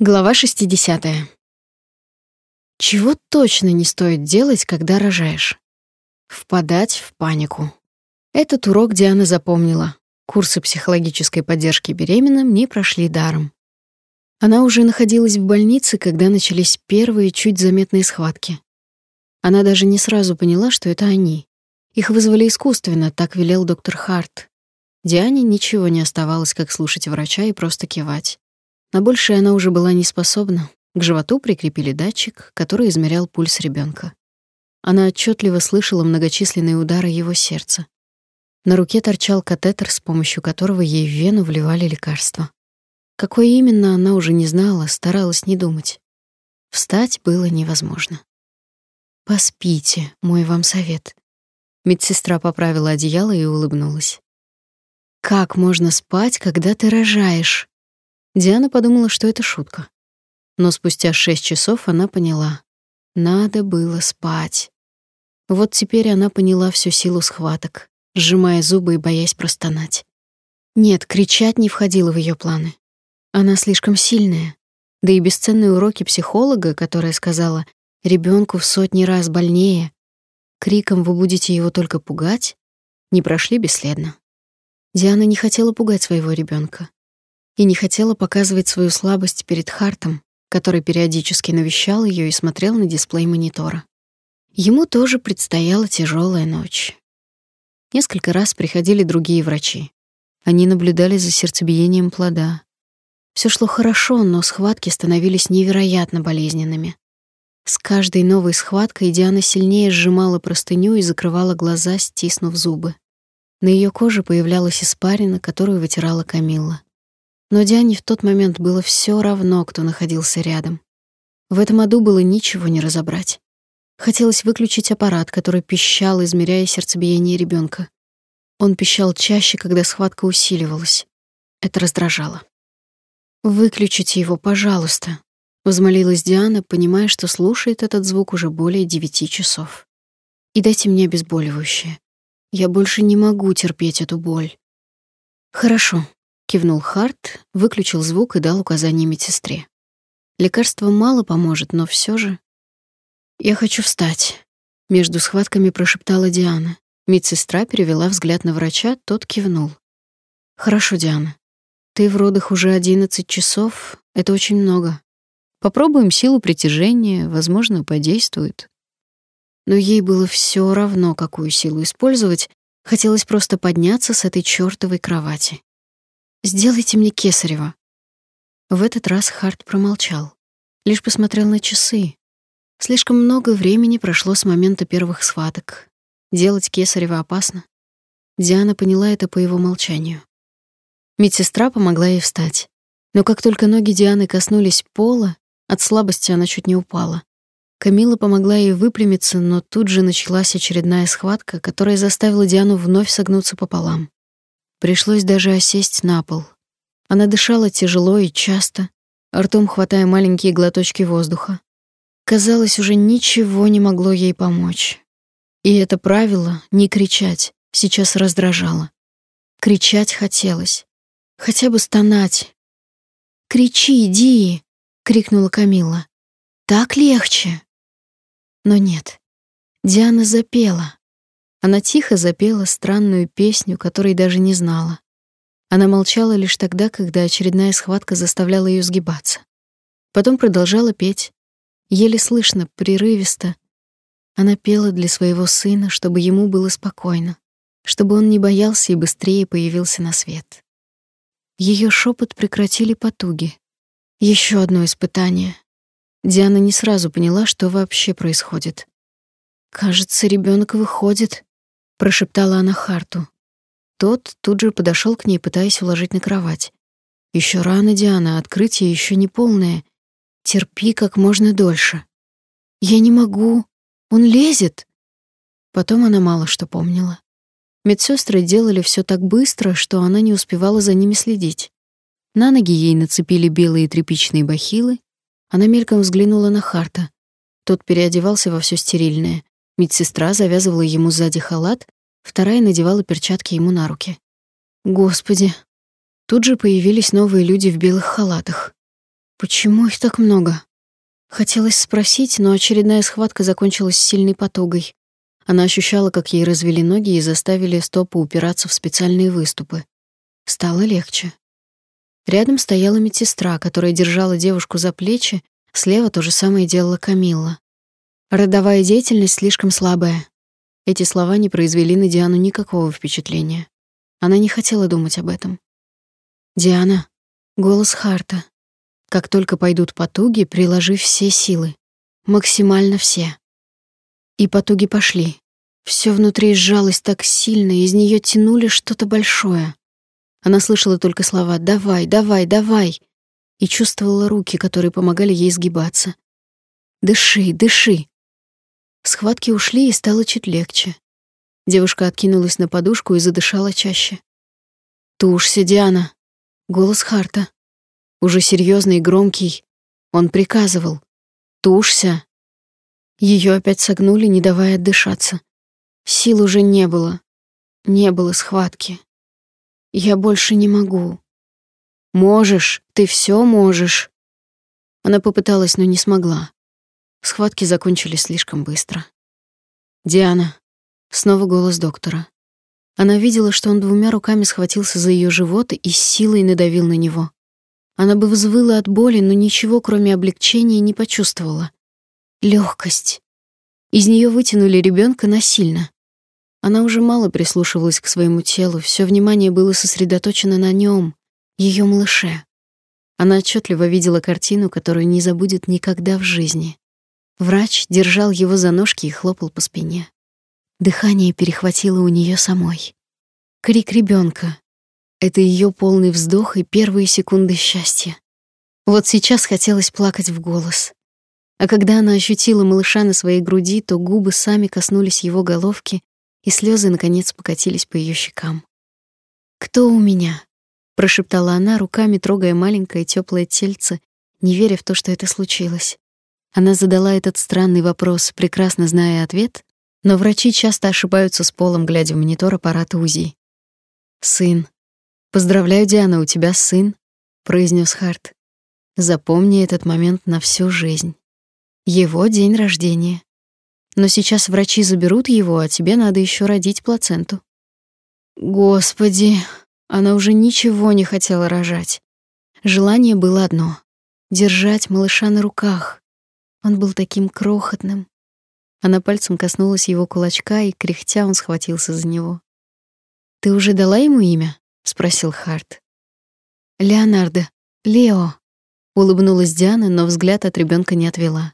Глава 60. Чего точно не стоит делать, когда рожаешь? Впадать в панику. Этот урок Диана запомнила. Курсы психологической поддержки беременным не прошли даром. Она уже находилась в больнице, когда начались первые чуть заметные схватки. Она даже не сразу поняла, что это они. Их вызвали искусственно, так велел доктор Харт. Диане ничего не оставалось, как слушать врача и просто кивать. На большее она уже была не способна. К животу прикрепили датчик, который измерял пульс ребенка. Она отчетливо слышала многочисленные удары его сердца. На руке торчал катетер, с помощью которого ей в вену вливали лекарства. Какое именно, она уже не знала, старалась не думать. Встать было невозможно. «Поспите, мой вам совет». Медсестра поправила одеяло и улыбнулась. «Как можно спать, когда ты рожаешь?» Диана подумала, что это шутка. Но спустя шесть часов она поняла. Надо было спать. Вот теперь она поняла всю силу схваток, сжимая зубы и боясь простонать. Нет, кричать не входило в ее планы. Она слишком сильная. Да и бесценные уроки психолога, которая сказала, ребенку в сотни раз больнее, криком вы будете его только пугать, не прошли бесследно. Диана не хотела пугать своего ребенка и не хотела показывать свою слабость перед Хартом, который периодически навещал ее и смотрел на дисплей монитора. Ему тоже предстояла тяжелая ночь. Несколько раз приходили другие врачи. Они наблюдали за сердцебиением плода. Все шло хорошо, но схватки становились невероятно болезненными. С каждой новой схваткой Диана сильнее сжимала простыню и закрывала глаза, стиснув зубы. На ее коже появлялась испарина, которую вытирала Камилла. Но Диане в тот момент было все равно, кто находился рядом. В этом аду было ничего не разобрать. Хотелось выключить аппарат, который пищал, измеряя сердцебиение ребенка. Он пищал чаще, когда схватка усиливалась. Это раздражало. «Выключите его, пожалуйста», — взмолилась Диана, понимая, что слушает этот звук уже более девяти часов. «И дайте мне обезболивающее. Я больше не могу терпеть эту боль». «Хорошо», Кивнул Харт, выключил звук и дал указание медсестре. Лекарство мало поможет, но все же... «Я хочу встать», — между схватками прошептала Диана. Медсестра перевела взгляд на врача, тот кивнул. «Хорошо, Диана. Ты в родах уже одиннадцать часов, это очень много. Попробуем силу притяжения, возможно, подействует». Но ей было все равно, какую силу использовать, хотелось просто подняться с этой чёртовой кровати. Сделайте мне кесарево. В этот раз Харт промолчал, лишь посмотрел на часы. Слишком много времени прошло с момента первых схваток. Делать кесарево опасно. Диана поняла это по его молчанию. Медсестра помогла ей встать. Но как только ноги Дианы коснулись пола, от слабости она чуть не упала. Камила помогла ей выпрямиться, но тут же началась очередная схватка, которая заставила Диану вновь согнуться пополам. Пришлось даже осесть на пол. Она дышала тяжело и часто, ртом хватая маленькие глоточки воздуха. Казалось, уже ничего не могло ей помочь. И это правило не кричать сейчас раздражало. Кричать хотелось, хотя бы стонать. "Кричи, иди!" крикнула Камила. "Так легче". Но нет. Диана запела. Она тихо запела странную песню, которой даже не знала. Она молчала лишь тогда, когда очередная схватка заставляла ее сгибаться. Потом продолжала петь, еле слышно, прерывисто. Она пела для своего сына, чтобы ему было спокойно, чтобы он не боялся и быстрее появился на свет. Ее шепот прекратили потуги. Еще одно испытание. Диана не сразу поняла, что вообще происходит. Кажется, ребенок выходит, прошептала она Харту. Тот тут же подошел к ней, пытаясь уложить на кровать. Еще рано, Диана, открытие еще не полное. Терпи как можно дольше. Я не могу. Он лезет. Потом она мало что помнила. Медсестры делали все так быстро, что она не успевала за ними следить. На ноги ей нацепили белые тряпичные бахилы. Она мельком взглянула на Харта. Тот переодевался во все стерильное. Медсестра завязывала ему сзади халат, вторая надевала перчатки ему на руки. Господи. Тут же появились новые люди в белых халатах. Почему их так много? Хотелось спросить, но очередная схватка закончилась сильной потугой. Она ощущала, как ей развели ноги и заставили стопы упираться в специальные выступы. Стало легче. Рядом стояла медсестра, которая держала девушку за плечи, слева то же самое делала Камилла. Родовая деятельность слишком слабая. Эти слова не произвели на Диану никакого впечатления. Она не хотела думать об этом. «Диана», — голос Харта. «Как только пойдут потуги, приложи все силы. Максимально все». И потуги пошли. Все внутри сжалось так сильно, из нее тянули что-то большое. Она слышала только слова «давай, давай, давай» и чувствовала руки, которые помогали ей сгибаться. «Дыши, дыши». Схватки ушли, и стало чуть легче. Девушка откинулась на подушку и задышала чаще. «Тушься, Диана!» Голос Харта. Уже серьезный и громкий. Он приказывал. «Тушься!» Ее опять согнули, не давая отдышаться. Сил уже не было. Не было схватки. Я больше не могу. Можешь, ты все можешь. Она попыталась, но не смогла. Схватки закончились слишком быстро. Диана. Снова голос доктора. Она видела, что он двумя руками схватился за ее живот и с силой надавил на него. Она бы взвыла от боли, но ничего, кроме облегчения, не почувствовала. Легкость. Из нее вытянули ребенка насильно. Она уже мало прислушивалась к своему телу, все внимание было сосредоточено на нем, ее малыше. Она отчетливо видела картину, которую не забудет никогда в жизни. Врач держал его за ножки и хлопал по спине. Дыхание перехватило у нее самой. Крик ребенка. Это ее полный вздох и первые секунды счастья. Вот сейчас хотелось плакать в голос. А когда она ощутила малыша на своей груди, то губы сами коснулись его головки, и слезы наконец покатились по ее щекам. «Кто у меня?» — прошептала она, руками трогая маленькое теплое тельце, не веря в то, что это случилось. Она задала этот странный вопрос, прекрасно зная ответ, но врачи часто ошибаются с полом, глядя в монитор аппарата УЗИ. «Сын. Поздравляю, Диана, у тебя сын», — произнес Харт. «Запомни этот момент на всю жизнь». Его день рождения. Но сейчас врачи заберут его, а тебе надо еще родить плаценту. Господи, она уже ничего не хотела рожать. Желание было одно — держать малыша на руках. Он был таким крохотным. Она пальцем коснулась его кулачка, и, кряхтя, он схватился за него. «Ты уже дала ему имя?» — спросил Харт. «Леонардо. Лео», — улыбнулась Диана, но взгляд от ребенка не отвела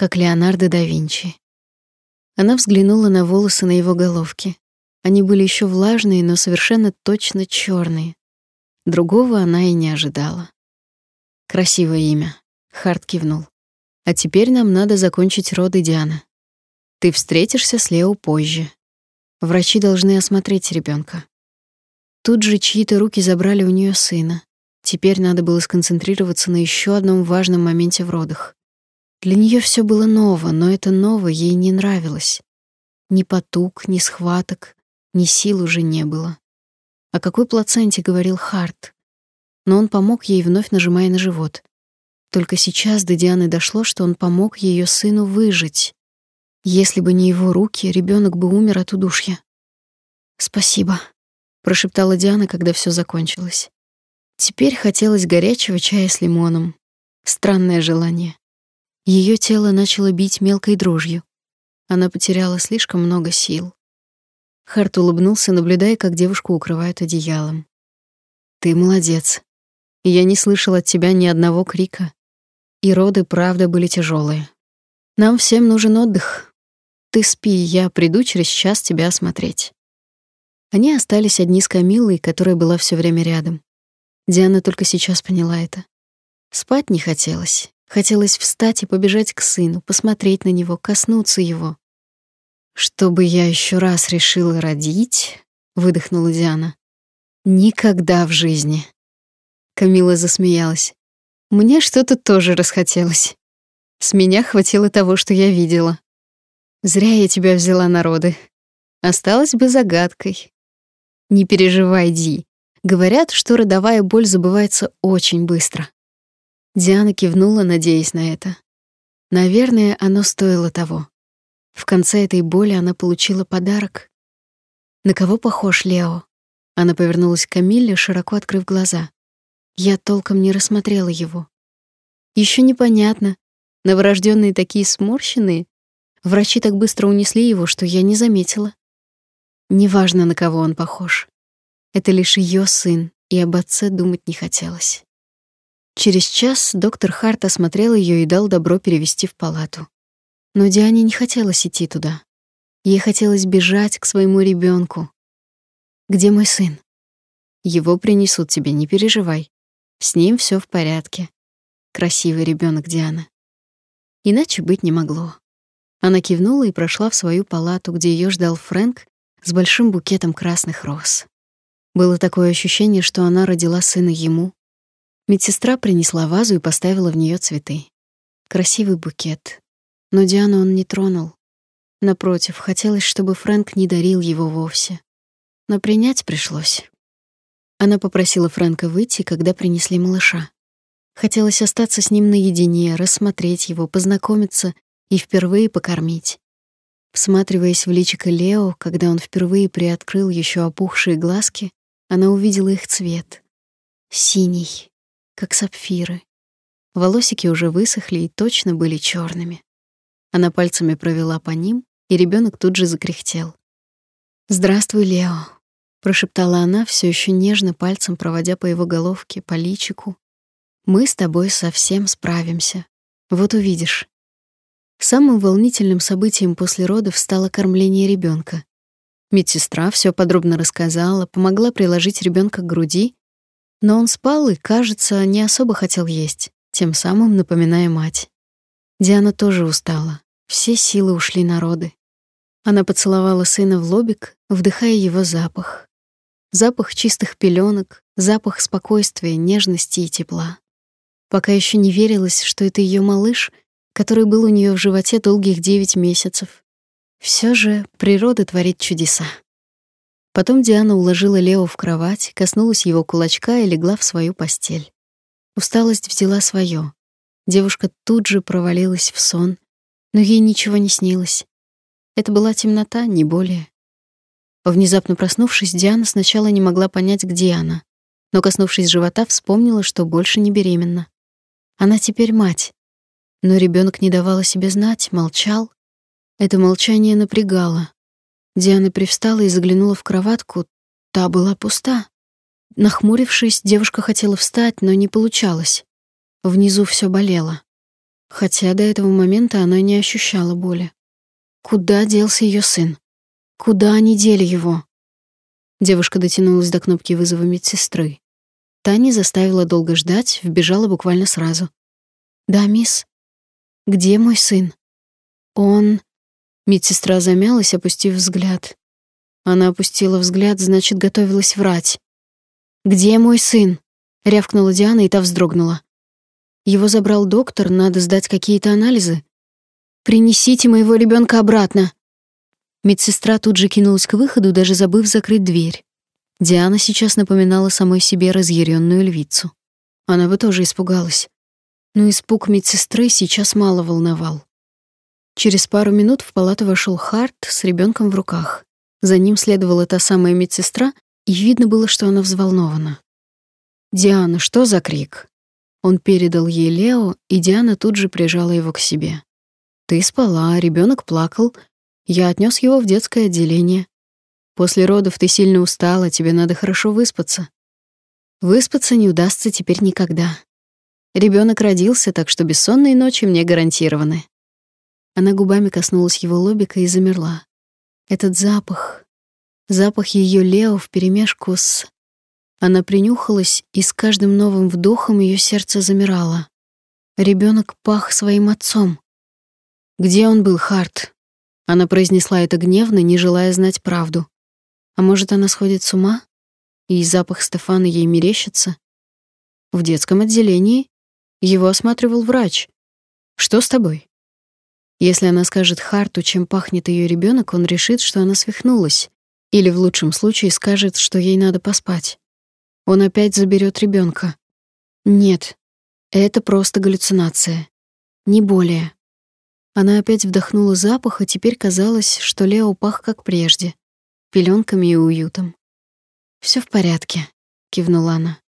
как Леонардо да Винчи. Она взглянула на волосы на его головке. Они были еще влажные, но совершенно точно черные. Другого она и не ожидала. Красивое имя, Харт кивнул. А теперь нам надо закончить роды Диана. Ты встретишься с Лео позже. Врачи должны осмотреть ребенка. Тут же чьи-то руки забрали у нее сына. Теперь надо было сконцентрироваться на еще одном важном моменте в родах. Для нее все было ново, но это новое ей не нравилось. Ни потуг, ни схваток, ни сил уже не было. О какой плаценте говорил Харт? Но он помог ей, вновь нажимая на живот. Только сейчас до Дианы дошло, что он помог ее сыну выжить. Если бы не его руки, ребенок бы умер от удушья. «Спасибо», — прошептала Диана, когда все закончилось. Теперь хотелось горячего чая с лимоном. Странное желание. Ее тело начало бить мелкой дрожью. Она потеряла слишком много сил. Харт улыбнулся, наблюдая, как девушку укрывают одеялом. «Ты молодец. Я не слышал от тебя ни одного крика. И роды, правда, были тяжелые. Нам всем нужен отдых. Ты спи, я приду через час тебя осмотреть». Они остались одни с Камиллой, которая была все время рядом. Диана только сейчас поняла это. Спать не хотелось, Хотелось встать и побежать к сыну, посмотреть на него, коснуться его. «Чтобы я еще раз решила родить», — выдохнула Диана. «Никогда в жизни». Камила засмеялась. «Мне что-то тоже расхотелось. С меня хватило того, что я видела. Зря я тебя взяла на роды. Осталась бы загадкой. Не переживай, Ди. Говорят, что родовая боль забывается очень быстро. Диана кивнула, надеясь на это. Наверное, оно стоило того. В конце этой боли она получила подарок. На кого похож Лео? Она повернулась к Камилле, широко открыв глаза. Я толком не рассмотрела его. Еще непонятно. Новорожденные такие сморщенные. Врачи так быстро унесли его, что я не заметила. Неважно, на кого он похож. Это лишь ее сын, и об отце думать не хотелось. Через час доктор Харт осмотрел ее и дал добро перевести в палату. Но Диане не хотелось идти туда. Ей хотелось бежать к своему ребенку. Где мой сын? Его принесут тебе, не переживай. С ним все в порядке. Красивый ребенок Диана. Иначе быть не могло. Она кивнула и прошла в свою палату, где ее ждал Фрэнк с большим букетом красных роз. Было такое ощущение, что она родила сына ему. Медсестра принесла вазу и поставила в нее цветы. Красивый букет. Но Диану он не тронул. Напротив, хотелось, чтобы Фрэнк не дарил его вовсе. Но принять пришлось. Она попросила Фрэнка выйти, когда принесли малыша. Хотелось остаться с ним наедине, рассмотреть его, познакомиться и впервые покормить. Всматриваясь в личико Лео, когда он впервые приоткрыл еще опухшие глазки, она увидела их цвет. Синий, как сапфиры. Волосики уже высохли и точно были черными. Она пальцами провела по ним, и ребенок тут же закряхтел. «Здравствуй, Лео», — прошептала она, все еще нежно пальцем проводя по его головке, по личику. «Мы с тобой совсем справимся. Вот увидишь». Самым волнительным событием после родов стало кормление ребенка. Медсестра все подробно рассказала, помогла приложить ребенка к груди, но он спал и, кажется, не особо хотел есть, тем самым напоминая мать. Диана тоже устала. Все силы ушли на роды. Она поцеловала сына в лобик, вдыхая его запах. Запах чистых пеленок, запах спокойствия, нежности и тепла. Пока еще не верилось, что это ее малыш, который был у нее в животе долгих девять месяцев. Все же природа творит чудеса. Потом Диана уложила Лео в кровать, коснулась его кулачка и легла в свою постель. Усталость взяла свое. Девушка тут же провалилась в сон, но ей ничего не снилось. Это была темнота, не более. Внезапно проснувшись, Диана сначала не могла понять, где она, но, коснувшись живота, вспомнила, что больше не беременна. Она теперь мать. Но ребенок не давал о себе знать, молчал. Это молчание напрягало. Диана привстала и заглянула в кроватку. Та была пуста. Нахмурившись, девушка хотела встать, но не получалось. Внизу все болело. Хотя до этого момента она не ощущала боли. Куда делся ее сын? Куда они дели его? Девушка дотянулась до кнопки вызова медсестры. Та не заставила долго ждать, вбежала буквально сразу. «Да, мисс. Где мой сын?» «Он...» Медсестра замялась, опустив взгляд. Она опустила взгляд, значит, готовилась врать. «Где мой сын?» — рявкнула Диана, и та вздрогнула. «Его забрал доктор, надо сдать какие-то анализы. Принесите моего ребенка обратно!» Медсестра тут же кинулась к выходу, даже забыв закрыть дверь. Диана сейчас напоминала самой себе разъяренную львицу. Она бы тоже испугалась. Но испуг медсестры сейчас мало волновал. Через пару минут в палату вошел Харт с ребенком в руках. За ним следовала та самая медсестра, и видно было, что она взволнована. «Диана, что за крик?» Он передал ей Лео, и Диана тут же прижала его к себе. «Ты спала, ребенок плакал. Я отнес его в детское отделение. После родов ты сильно устала, тебе надо хорошо выспаться. Выспаться не удастся теперь никогда. Ребенок родился, так что бессонные ночи мне гарантированы. Она губами коснулась его лобика и замерла. Этот запах, запах ее Лео вперемешку с... Она принюхалась, и с каждым новым вдохом ее сердце замирало. Ребенок пах своим отцом. Где он был, Харт? Она произнесла это гневно, не желая знать правду. А может, она сходит с ума? И запах Стефана ей мерещится? В детском отделении его осматривал врач. Что с тобой? Если она скажет Харту, чем пахнет ее ребенок, он решит, что она свихнулась, или в лучшем случае скажет, что ей надо поспать. Он опять заберет ребенка. Нет. Это просто галлюцинация. Не более. Она опять вдохнула запах, и теперь казалось, что Лео пах как прежде, пеленками и уютом. Все в порядке», — кивнула она.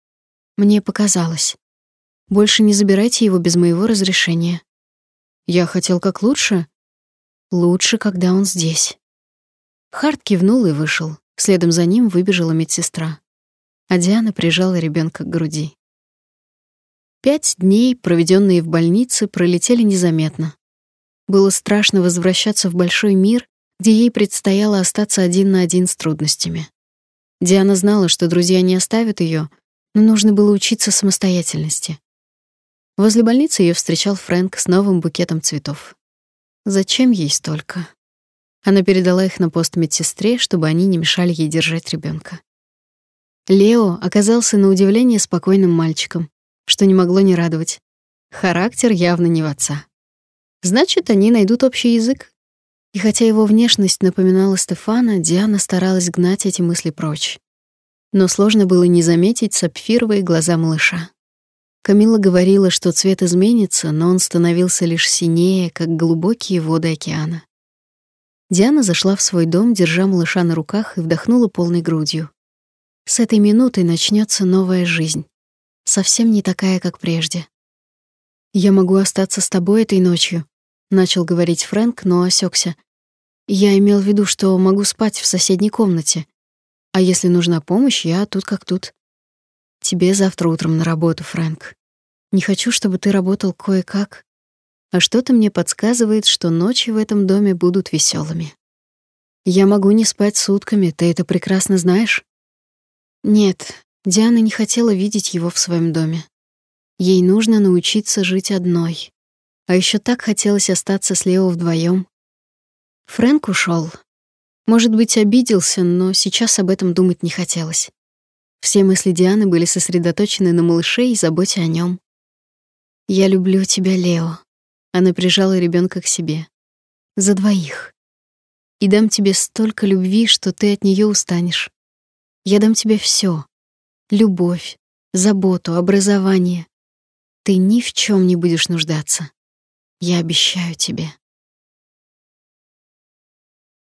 «Мне показалось. Больше не забирайте его без моего разрешения. Я хотел как лучше. Лучше, когда он здесь». Харт кивнул и вышел. Следом за ним выбежала медсестра. А Диана прижала ребенка к груди. Пять дней, проведенные в больнице, пролетели незаметно. Было страшно возвращаться в большой мир, где ей предстояло остаться один на один с трудностями. Диана знала, что друзья не оставят ее, но нужно было учиться самостоятельности. Возле больницы ее встречал Фрэнк с новым букетом цветов. Зачем ей столько? Она передала их на пост медсестре, чтобы они не мешали ей держать ребенка. Лео оказался на удивление спокойным мальчиком, что не могло не радовать. Характер явно не в отца. Значит, они найдут общий язык. И хотя его внешность напоминала Стефана, Диана старалась гнать эти мысли прочь. Но сложно было не заметить сапфировые глаза малыша. Камила говорила, что цвет изменится, но он становился лишь синее, как глубокие воды океана. Диана зашла в свой дом, держа малыша на руках и вдохнула полной грудью. С этой минуты начнется новая жизнь совсем не такая, как прежде. «Я могу остаться с тобой этой ночью», — начал говорить Фрэнк, но осекся. «Я имел в виду, что могу спать в соседней комнате. А если нужна помощь, я тут как тут. Тебе завтра утром на работу, Фрэнк. Не хочу, чтобы ты работал кое-как. А что-то мне подсказывает, что ночи в этом доме будут веселыми. Я могу не спать сутками, ты это прекрасно знаешь?» «Нет, Диана не хотела видеть его в своем доме. Ей нужно научиться жить одной. А еще так хотелось остаться с Лео вдвоем. Фрэнк ушел. Может быть, обиделся, но сейчас об этом думать не хотелось. Все мысли Дианы были сосредоточены на малыше и заботе о нем. «Я люблю тебя, Лео». Она прижала ребенка к себе. «За двоих. И дам тебе столько любви, что ты от нее устанешь. Я дам тебе все любовь, заботу, образование. Ты ни в чем не будешь нуждаться. Я обещаю тебе.